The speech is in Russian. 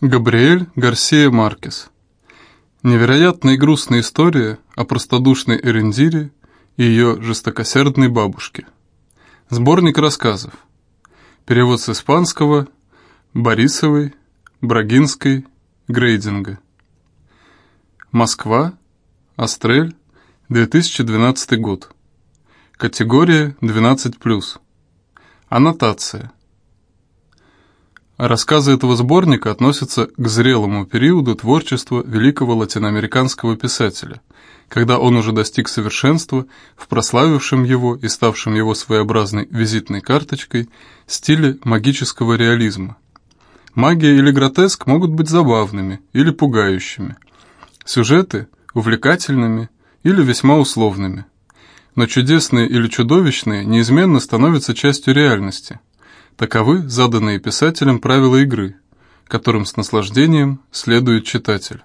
Габриэль Гарсия Маркес. Невероятная и грустная история о простодушной Эрендире и ее жестокосердной бабушке. Сборник рассказов. Перевод с испанского Борисовой, Брагинской, Грейдинга. Москва, Астрель, 2012 год. Категория 12+. Аннотация. Рассказы этого сборника относятся к зрелому периоду творчества великого латиноамериканского писателя, когда он уже достиг совершенства в прославившем его и ставшем его своеобразной визитной карточкой стиле магического реализма. Магия или гротеск могут быть забавными или пугающими, сюжеты – увлекательными или весьма условными. Но чудесные или чудовищные неизменно становятся частью реальности – Таковы заданные писателем правила игры, которым с наслаждением следует читатель.